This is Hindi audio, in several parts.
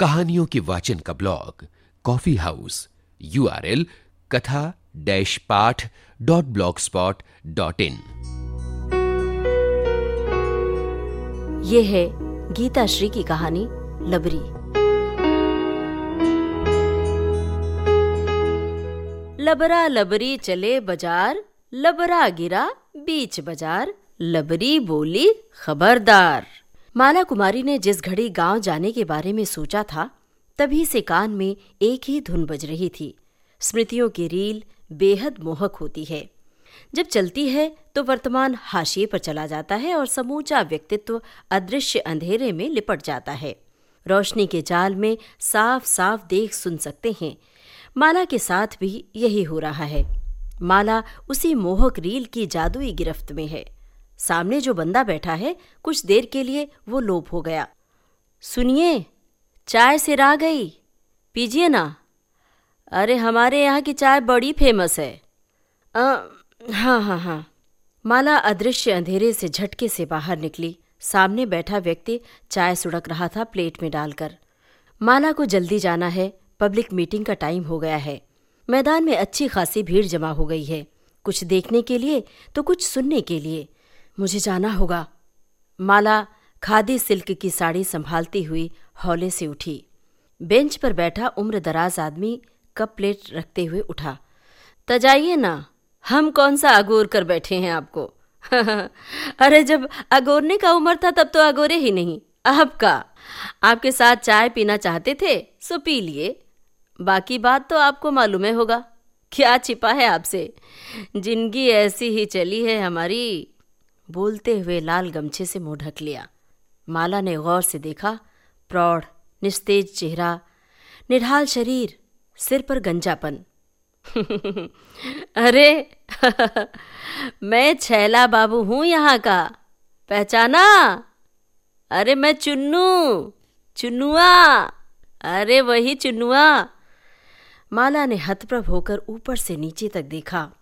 कहानियों के वाचन का blog, coffee house U R L katha dash path dot blogspot dot in. ये है गीता श्री की कहानी, लबरी। लबरा लबरी चले बाज़ार, लबरा गिरा बीच बाज़ार, लबरी बोली खबरदार। माला कुमारी ने जिस घड़ी गाँव जाने के बारे में सोचा था, तभी से कान में एक ही धुन बज रही थी। स्मृतियों की रील बेहद मोहक होती है। जब चलती है तो वर्तमान हाशिए पर चला जाता है और समूचा व्यक्तित्व अदृश्य अंधेरे में लिपट जाता है। रोशनी के जाल में साफ़ साफ़ देख सुन सकते हैं। माला के साथ भी यही हो रहा है। माला उसी मोहक रील की जादुई गिरफ्त में है। सामने जो बंदा बैठा है कुछ देर के लिए वो लोप हो गया। सुनिए चाय सिर आ गई। पीजिए ना। अरे हमारे यहाँ की चाय बड़ी फ़ेमस है। आ, हाँ हाँ हाँ। माला अदृश्य अंधेरे से झटके से बाहर निकली। सामने बैठा व्यक्ति चाय सुड़क रहा था प्लेट में डालकर। माला को जल्दी जाना है। पब्लिक मीटिंग का टाइम हो गया है। मैदान में अच्छी खासी भीड़ जमा हो गई है। कुछ देखने के लिए तो कुछ सुनने के लिए। मुझे जाना होगा। माला खादी सिल्क की साड़ी संभालती हुई हौले से उठी। बेंच पर बैठा उम्र दराज आदमी कप प्लेट रखते हुए उठा। तजाइए ना, हम कौन सा अगोर कर बैठे हैं आपको? अरे, जब अगोरने का उम्र था, तब तो अगोरे ही नहीं। अब का आपके साथ चाय पीना चाहते थे, सो पी लिए। बाकी बात तो आपको मालूम है होगा। क्या छिपा है आपसे? ज़िंदगी ऐसी ही चली है हमारी। बोलते हुए लाल गमछे से मुँह ढक लिया। माला ने गौर से देखा, प्रौढ़, निस्तेज चेहरा, निढाल शरीर, सिर पर गंजापन। अरे, मैं छैला बाबू हूँ यहाँ का, पहचाना? अरे मैं चुन्नू, चुन्नुआ, अरे वही चुन्नुआ। माला ने हतप्रभ होकर ऊपर से नीचे तक देखा,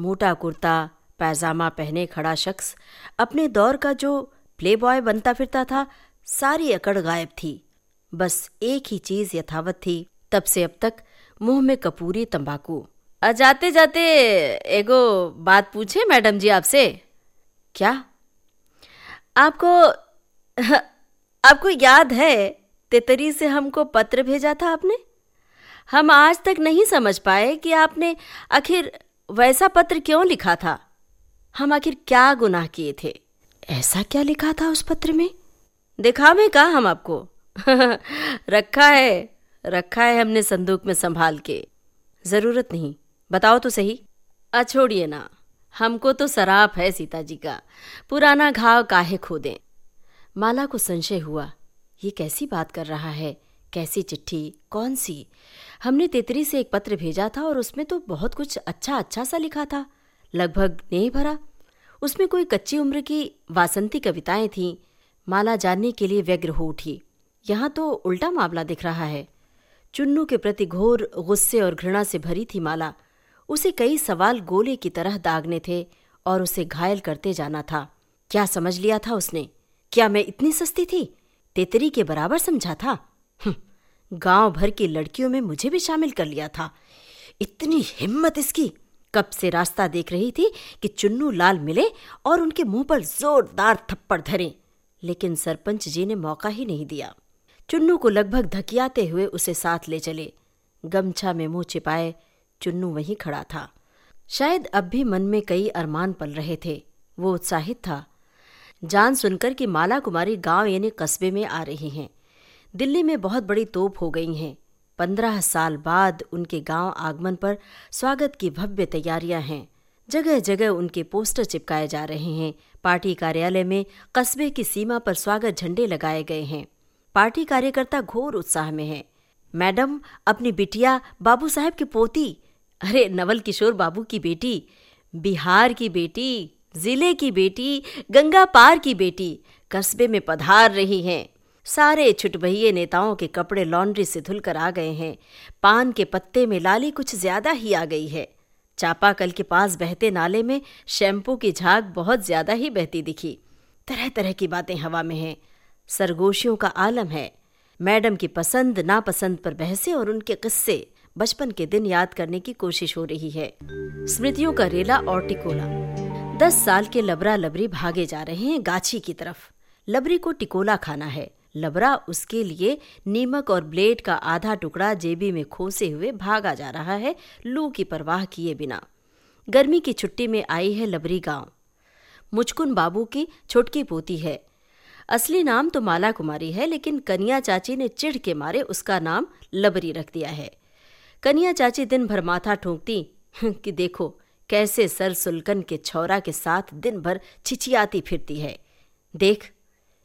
मोटा कुर्ता पैजामा पहने खड़ा शख्स अपने दौर का जो प्ले बॉय बनता फिरता था, सारी अकड़ गायब थी। बस एक ही चीज़ यथावत थी, तब से अब तक मुँह में कपूरी तंबाकू। जाते जाते, एगो बात पूछे मैडम जी आपसे? क्या? आपको आपको याद है, तेतरी से हमको पत्र भेजा था आपने? हम आज तक नहीं समझ पाए कि आपने आखिर वैसा पत्र क्यों लिखा था। हम आखिर क्या गुनाह किए थे? ऐसा क्या लिखा था उस पत्र में? दिखावे का हम आपको? रखा है रखा है हमने संदूक में संभाल के। ज़रूरत नहीं, बताओ तो सही। अछोड़िए ना, हमको तो सराप है सीता जी का। पुराना घाव काहे खोदें माला को संशय हुआ, ये कैसी बात कर रहा है? कैसी चिट्ठी? कौन सी? हमने तेतरी से एक पत्र भेजा था और उसमें तो बहुत कुछ अच्छा अच्छा सा लिखा था। लगभग नहीं भरा। उसमें कोई कच्ची उम्र की वासंती कविताएँ थीं। माला जानने के लिए व्यग्र हो उठी। यहाँ तो उल्टा मामला दिख रहा है। चुन्नू के प्रति घोर गुस्से और घृणा से भरी थी माला। उसे कई सवाल गोले की तरह दागने थे और उसे घायल करते जाना था। क्या समझ लिया था उसने? क्या मैं इतनी सस्ती थी? तेतरी के बराबर समझा था? हम्म, गाँव भर की लड़कियों में मुझे भी शामिल कर लिया था। इतनी हिम्मत इसकी। कब से रास्ता देख रही थी कि चुन्नू लाल मिले और उनके मुँह पर जोरदार थप्पड़ धरे, लेकिन सरपंच जी ने मौका ही नहीं दिया। चुन्नू को लगभग धकियाते हुए उसे साथ ले चले। गमछा में मुँह छिपाए चुन्नू वहीं खड़ा था। शायद अब भी मन में कई अरमान पल रहे थे। वो उत्साहित था। जान सुनकर कि माला कुमारी गाँव यानी कस्बे में आ रही हैं। दिल्ली में बहुत बड़ी तोप हो गई हैं। पंद्रह साल बाद उनके गाँव आगमन पर स्वागत की भव्य तैयारियाँ हैं। जगह जगह उनके पोस्टर चिपकाए जा रहे हैं। पार्टी कार्यालय में कस्बे की सीमा पर स्वागत झंडे लगाए गए हैं। पार्टी कार्यकर्ता घोर उत्साह में हैं। मैडम, अपनी बिटिया बाबू साहब की पोती, अरे नवल किशोर बाबू की बेटी, बिहार की बेटी, ज़िले की बेटी, गंगा पार की बेटी, कस्बे में पधार रही हैं। सारे छुटभइये नेताओं के कपड़े लॉन्ड्री से धुलकर आ गए हैं। पान के पत्ते में लाली कुछ ज़्यादा ही आ गई है। चापाकल के पास बहते नाले में शैम्पू की झाग बहुत ज़्यादा ही बहती दिखी। तरह तरह की बातें हवा में हैं। सरगोशियों का आलम है। मैडम की पसंद, नापसंद पर बहसे और उनके किस्से बचपन के दिन याद करने की कोशिश हो रही है। स्मृतियों का रेला और टिकोला। दस साल के लबरा लबरी भागे जा रहे हैं गाछी की तरफ़। लबरी को टिकोला खाना है। लबरा उसके लिए नीमक और ब्लेड का आधा टुकड़ा जेबी में खोसे हुए भागा जा रहा है, लू की परवाह किए बिना। गर्मी की छुट्टी में आई है लबरी गाँव। मुचकुन बाबू की छोटकी पोती है। असली नाम तो माला कुमारी है, लेकिन कनिया चाची ने चिढ़ के मारे उसका नाम लबरी रख दिया है। कनिया चाची दिन भर माथा ठोंकती कि देखो, कैसे सर सुलकन के छौरा के साथ दिन भर छिचियाती फिरती है। देख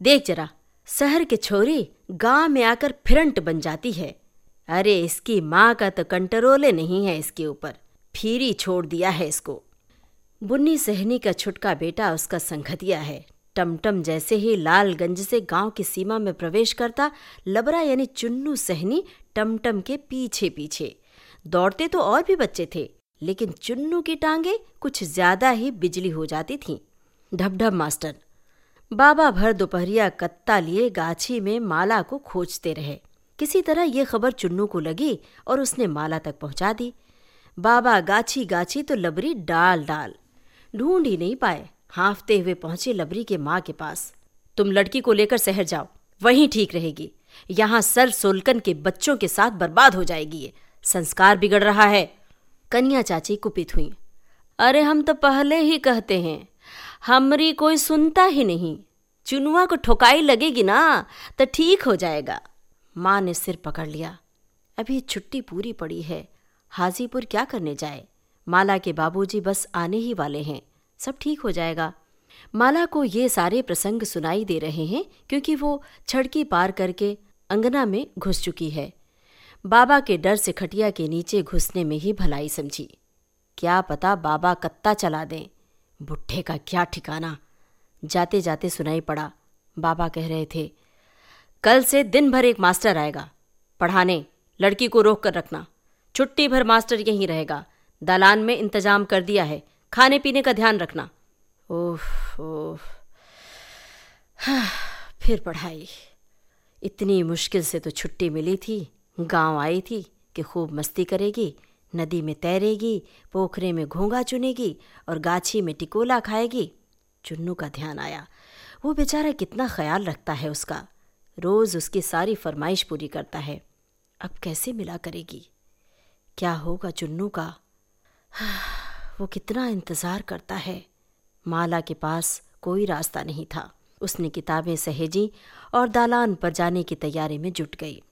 देख जरा शहर के छोरी गाँव में आकर फिरंट बन जाती है। अरे, इसकी माँ का तो कंट्रोले नहीं है इसके ऊपर। फिरी छोड़ दिया है इसको। बुन्नी सहनी का छुटका बेटा उसका संघतिया है। टमटम जैसे ही लालगंज से गाँव की सीमा में प्रवेश करता, लबरा यानी चुन्नू सहनी टमटम के पीछे पीछे दौड़ते तो और भी बच्चे थे, लेकिन चुन्नू की टांगे कुछ ज़्यादा ही बिजली हो जाती थीं। ढबढब मास्टर बाबा भर दोपहरिया कत्ता लिए गाछी में माला को खोजते रहे। किसी तरह ये खबर चुन्नू को लगी और उसने माला तक पहुँचा दी। बाबा गाछी गाछी तो लबरी डाल डाल। ढूंढ ही नहीं पाए। हाफते हुए पहुँचे लबरी के माँ के पास। तुम लड़की को लेकर शहर जाओ। वहीं ठीक रहेगी। यहाँ सर सोलकन के बच्चों के साथ बर्बाद हो जाएगी ये। संस्कार बिगड़ रहा है। कन्या चाची कुपित हुई। अरे हम तो पहले ही कहते हैं। हमरी कोई सुनता ही नहीं। चुनुआ को ठोकाई लगेगी ना तो ठीक हो जाएगा। माँ ने सिर पकड़ लिया। अभी छुट्टी पूरी पड़ी है। हाजीपुर क्या करने जाए? माला के बाबूजी बस आने ही वाले हैं। सब ठीक हो जाएगा। माला को ये सारे प्रसंग सुनाई दे रहे हैं, क्योंकि वो छड़की पार करके अंगना में घुस चुकी है। बाबा के डर से खटिया के नीचे घुसने में ही भलाई समझी। क्या पता बाबा कत्ता चला दें। बुढ़े का क्या ठिकाना? जाते जाते सुनाई पड़ा। बाबा कह रहे थे, कल से दिन भर एक मास्टर आएगा। पढ़ाने, लड़की को रोक कर रखना। छुट्टी भर मास्टर यहीं रहेगा। दालान में इंतज़ाम कर दिया है। खाने पीने का ध्यान रखना। ओह ओह। फिर पढ़ाई। इतनी मुश्किल से तो छुट्टी मिली थी। गाँव आई थी कि खूब मस्ती करेगी। नदी में तैरेगी, पोखरे में घोंगा चुनेगी और गाछी में टिकोला खाएगी। चुन्नू का ध्यान आया। वो बेचारा कितना ख्याल रखता है उसका। रोज उसकी सारी फरमाइश पूरी करता है। अब कैसे मिला करेगी? क्या होगा चुन्नू का? वो कितना इंतज़ार करता है। माला के पास कोई रास्ता नहीं था। उसने किताबें सहेजी और दालान पर जाने की तैयारी में जुट गई।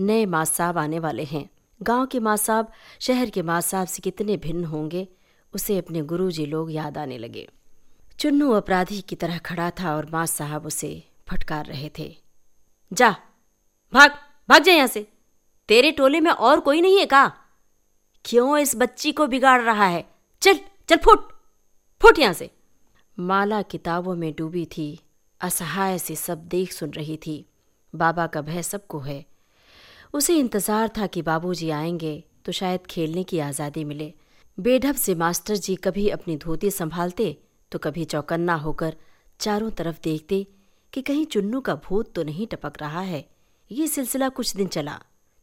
नए माँ साहब आने वाले हैं। गाँव के माँ साहब शहर के माँ साहब से कितने भिन्न होंगे, उसे अपने गुरुजी लोग याद आने लगे। चुन्नू अपराधी की तरह खड़ा था और माँ साहब उसे फटकार रहे थे। जा, भाग भाग जा यहाँ से। तेरे टोले में और कोई नहीं है का? क्यों इस बच्ची को बिगाड़ रहा है? चल चल फुट फुट यहाँ से। माला किताबों में डूबी थी, असहाय से सब देख सुन रही थी। बाबा का भय सबको है। उसे इंतज़ार था कि बाबूजी आएँगे तो शायद खेलने की आज़ादी मिले। बेढब से मास्टर जी कभी अपनी धोती संभालते तो कभी चौकन्ना होकर चारों तरफ़ देखते कि कहीं चुन्नू का भूत तो नहीं टपक रहा है। ये सिलसिला कुछ दिन चला।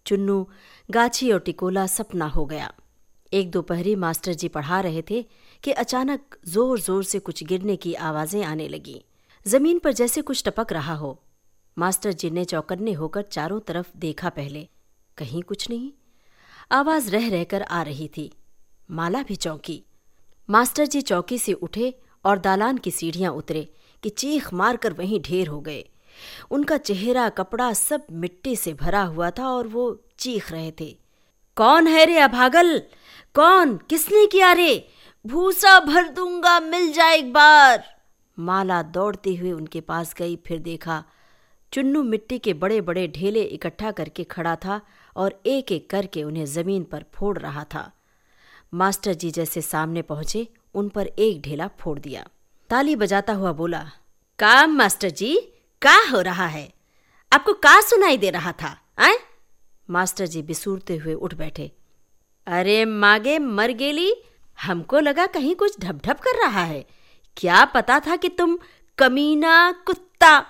चुन्नू, गाछी और टिकोला सपना हो गया। एक दोपहरी मास्टर जी पढ़ा रहे थे कि अचानक ज़ोर ज़ोर से कुछ गिरने की आवाज़ें आने लगी। ज़मीन पर जैसे कुछ टपक रहा हो मास्टर जी ने चौकन्ने होकर चारों तरफ़ देखा पहले। कहीं कुछ नहीं। आवाज़ रह रहकर आ रही थी। माला भी चौंकी। मास्टर जी चौकी से उठे और दालान की सीढ़ियाँ उतरे कि चीख मारकर वहीं ढेर हो गए। उनका चेहरा, कपड़ा सब मिट्टी से भरा हुआ था और वो चीख रहे थे। कौन है रे अभागल? कौन? किसने किया रे? भूसा भर दूँगा, मिल जाए एक बार! माला दौड़ते हुए उनके पास गई, फिर देखा चुन्नू मिट्टी के बड़े बड़े ढेले इकट्ठा करके खड़ा था और एक एक करके उन्हें ज़मीन पर फोड़ रहा था। मास्टर जी जैसे सामने पहुँचे, उन पर एक ढेला फोड़ दिया। ताली बजाता हुआ बोला, काम, मास्टर जी, का हो रहा है? आपको का सुनाई दे रहा था, आए? मास्टर जी बिसूरते हुए उठ बैठे। अरे, मागे मर गेली हमको लगा कहीं कुछ ढप कर रहा है। क्या पता था कि तुम कमीना कुत्ता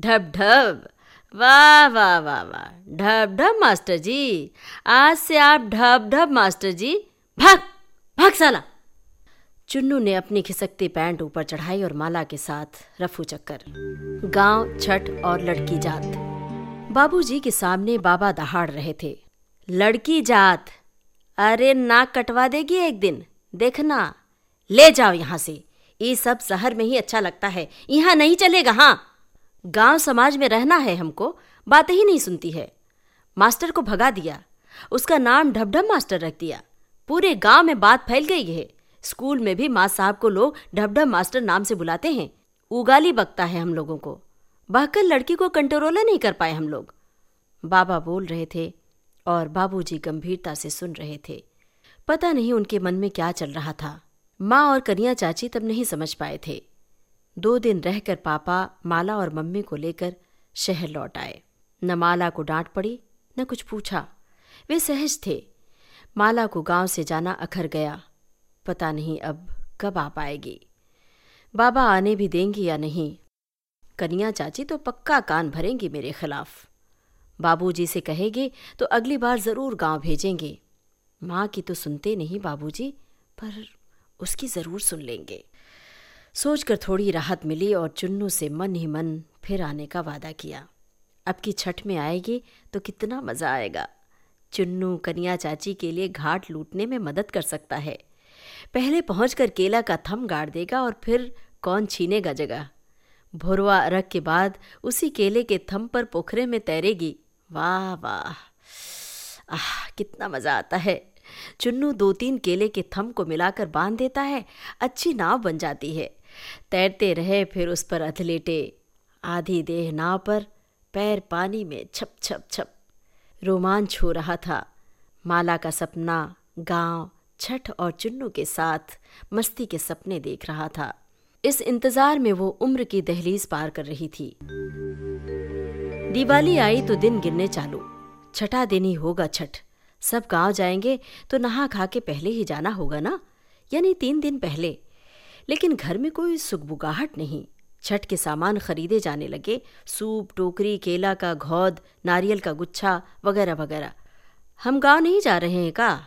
ढब ढब। वाह वाह वाह वाह। ढब ढब, मास्टर जी। आज से आप ढब ढब, मास्टर जी। भाग भाग साला चुन्नू ने अपनी खिसकती पैंट ऊपर चढ़ाई और माला के साथ रफू चक्कर। गाँव, छठ और लड़की जात। बाबूजी के सामने बाबा दहाड़ रहे थे। लड़की जात। अरे नाक कटवा देगी एक दिन। देखना। ले जाओ यहाँ से। ये सब शहर में ही अच्छा लगता है। यहाँ नहीं चलेगा हाँ। गाँव समाज में रहना है हमको, बात ही नहीं सुनती है। मास्टर को भगा दिया। उसका नाम ढबढब मास्टर रख दिया। पूरे गाँव में बात फैल गई है। स्कूल में भी माँ साहब को लोग ढबढब मास्टर नाम से बुलाते हैं। उगाली बकता है हम लोगों को। बहकर लड़की को कंट्रोल नहीं कर पाए हम लोग। बाबा बोल रहे थे और बाबूजी गंभीरता से सुन रहे थे। पता नहीं उनके मन में क्या चल रहा था। माँ और कनिया चाची तब नहीं समझ पाए थे। दो दिन रहकर पापा, माला और मम्मी को लेकर शहर लौट आए। न माला को डांट पड़ी, न कुछ पूछा। वे सहज थे। माला को गाँव से जाना अखर गया। पता नहीं अब कब आ पाएगी। बाबा आने भी देंगी या नहीं? कनिया चाची तो पक्का कान भरेंगी मेरे खिलाफ। बाबूजी से कहेगी तो अगली बार ज़रूर गाँव भेजेंगे। माँ की तो सुनते नहीं बाबूजी, पर उसकी ज़रूर सुन लेंगे। सोचकर थोड़ी राहत मिली और चुन्नू से मन ही मन फिर आने का वादा किया। अब की छठ में आएगी तो कितना मज़ा आएगा। चुन्नू कनिया चाची के लिए घाट लूटने में मदद कर सकता है। पहले पहुंचकर केला का थम गाड़ देगा और फिर कौन छीनेगा जगह। भोरवा अरग के बाद उसी केले के थम पर पोखरे में तैरेगी। वाह वाह। आह, कितना मज़ा आता है। चुन्नू दो तीन केले के थम को मिलाकर बाँध देता है, अच्छी नाव बन जाती है। तैरते रहे फिर उस पर अथलेटे आधी देह नाव पर, पैर पानी में छप छप छप। रोमांच हो रहा था। माला का सपना गाँव, छठ और चुन्नू के साथ मस्ती के सपने देख रहा था। इस इंतज़ार में वो उम्र की दहलीज पार कर रही थी। दिवाली आई तो दिन गिरने चालू। छठा दिन ही होगा छठ। सब गाँव जाएँगे तो नहा खा के पहले ही जाना होगा ना? यानी तीन दिन पहले। लेकिन घर में कोई सुगबुगाहट नहीं। छठ के सामान खरीदे जाने लगे। सूप, टोकरी, केला का घौद, नारियल का गुच्छा वगैरह वगैरह। हम गाँव नहीं जा रहे हैं का?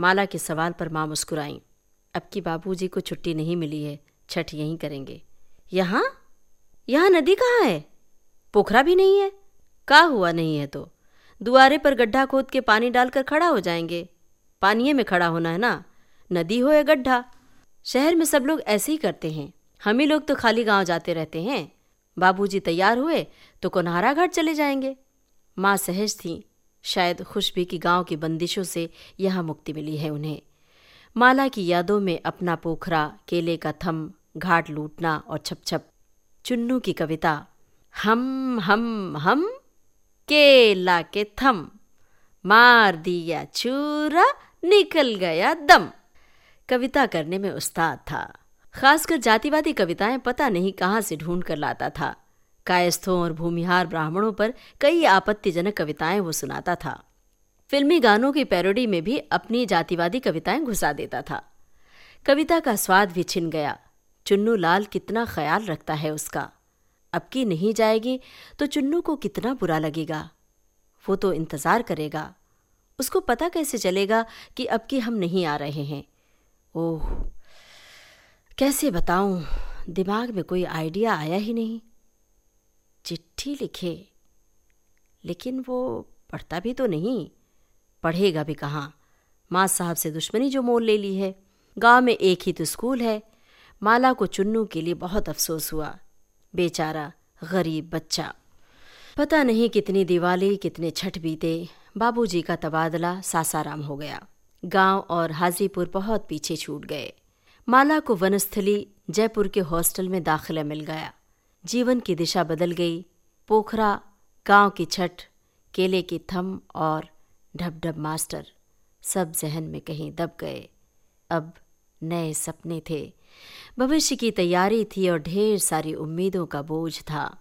माला के सवाल पर माँ मुस्कुराई। अब की बाबूजी को छुट्टी नहीं मिली है। छठ यहीं करेंगे। यहाँ? यहाँ नदी कहाँ है? पोखरा भी नहीं है? का हुआ नहीं है तो? दुआरे पर गड्ढा खोद के पानी डालकर खड़ा हो जाएँगे। पानिये में खड़ा होना है ना? नदी हो या गड्ढा? शहर में सब लोग ऐसे ही करते हैं। हम ही लोग तो खाली गाँव जाते रहते हैं। बाबूजी तैयार हुए तो कोनहारा घाट चले जाएँगे। माँ सहज थी। शायद खुश भी कि गाँव की बंदिशों से यहाँ मुक्ति मिली है उन्हें। माला की यादों में अपना पोखरा, केले का थम, घाट लूटना और छप छप चुन्नू की कविता, हम हम हम, केला के थम। मार दिया छूरा निकल गया दम। कविता करने में उस्ताद था। खासकर जातिवादी कविताएँ पता नहीं कहाँ से ढूंढ कर लाता था। कायस्थों और भूमिहार ब्राह्मणों पर कई आपत्तिजनक कविताएँ वो सुनाता था। फिल्मी गानों की पैरोडी में भी अपनी जातिवादी कविताएँ घुसा देता था। कविता का स्वाद भी छिन गया। चुन्नू लाल कितना ख्याल रखता है उसका। अब की नहीं जाएगी तो चुन्नू को कितना बुरा लगेगा। वो तो इंतज़ार करेगा। उसको पता कैसे चलेगा कि अब की हम नहीं आ रहे हैं। ओह, कैसे बताऊँ? दिमाग में कोई आइडिया आया ही नहीं। चिट्ठी लिखे, लेकिन वो पढ़ता भी तो नहीं। पढ़ेगा भी कहाँ? माँ साहब से दुश्मनी जो मोल ले ली है। गाँव में एक ही तो स्कूल है। माला को चुन्नू के लिए बहुत अफसोस हुआ। बेचारा गरीब बच्चा। पता नहीं कितनी दिवाली, कितने छठ बीते। बाबूजी का तबादला सासाराम हो गया। गाँव और हाजीपुर बहुत पीछे छूट गए। माला को वनस्थली जयपुर के हॉस्टल में दाखिला मिल गया। जीवन की दिशा बदल गई। पोखरा, गाँव की छठ, केले की थम और ढब ढब मास्टर सब जहन में कहीं दब गए। अब नए सपने थे। भविष्य की तैयारी थी और ढेर सारी उम्मीदों का बोझ था।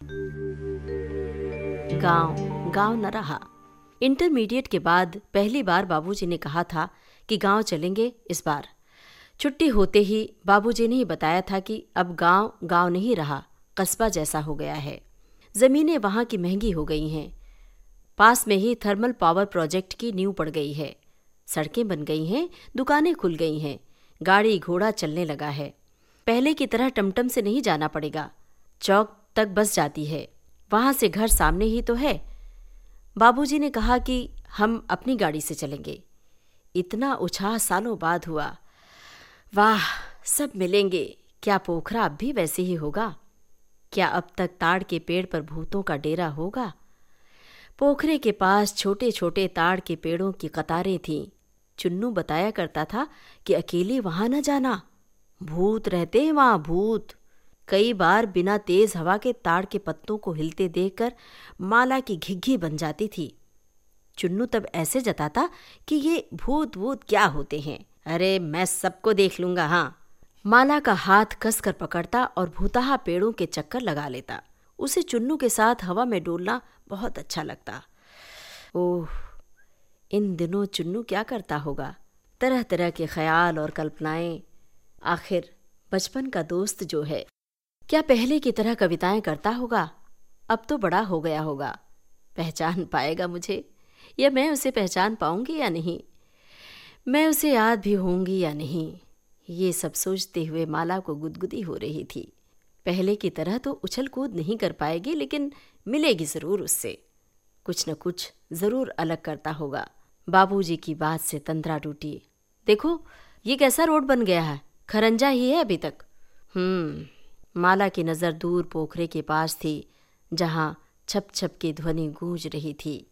गाँव गाँव न रहा। इंटरमीडिएट के बाद पहली बार बाबूजी ने कहा था कि गाँव चलेंगे इस बार। छुट्टी होते ही बाबूजी ने बताया था कि अब गाँव गाँव नहीं रहा, कस्बा जैसा हो गया है। ज़मीनें वहाँ की महँगी हो गई हैं। पास में ही थर्मल पावर प्रोजेक्ट की नींव पड़ गई है। सड़कें बन गई हैं, दुकानें खुल गई हैं, गाड़ी घोड़ा चलने लगा है। पहले की तरह टमटम से नहीं जाना पड़ेगा। चौक तक बस जाती है। वहाँ से घर सामने ही तो है। बाबूजी ने कहा कि हम अपनी गाड़ी से चलेंगे। इतना उछाह सालों बाद हुआ। वाह, सब मिलेंगे। क्या पोखरा अब भी वैसे ही होगा? क्या अब तक ताड़ के पेड़ पर भूतों का डेरा होगा? पोखरे के पास छोटे छोटे ताड़ के पेड़ों की कतारें थीं। चुन्नू बताया करता था कि अकेले वहाँ न जाना। भूत रहते हैं वहाँ, भूत। कई बार बिना तेज हवा के ताड़ के पत्तों को हिलते देखकर माला की घिघी बन जाती थी। चुन्नू तब ऐसे जताता कि ये भूत वूत क्या होते हैं। अरे, मैं सबको देख लूँगा हाँ। माला का हाथ कसकर पकड़ता और भूताहा पेड़ों के चक्कर लगा लेता। उसे चुन्नू के साथ हवा में डोलना बहुत अच्छा लगता। ओह, इन दिनों चुन्नू क्या करता होगा? तरह तरह के ख्याल और कल्पनाएँ। आखिर बचपन का दोस्त जो है, क्या पहले की तरह कविताएँ करता होगा? अब तो बड़ा हो गया होगा। पहचान पाएगा मुझे। या मैं उसे पहचान पाऊँगी या नहीं? मैं उसे याद भी होंगी या नहीं? ये सब सोचते हुए माला को गुदगुदी हो रही थी। पहले की तरह तो उछल कूद नहीं कर पाएगी, लेकिन मिलेगी ज़रूर उससे। कुछ न कुछ ज़रूर अलग करता होगा। बाबूजी की बात से तंद्रा टूटी। देखो, ये कैसा रोड बन गया है? खरंजा ही है अभी तक। हम्म माला की नज़र दूर पोखरे के पास थी, जहाँ छप छप की ध्वनि गूंज रही थी।